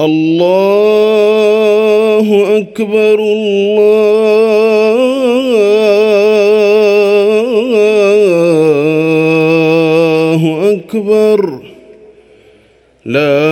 الله أكبر الله أكبر لا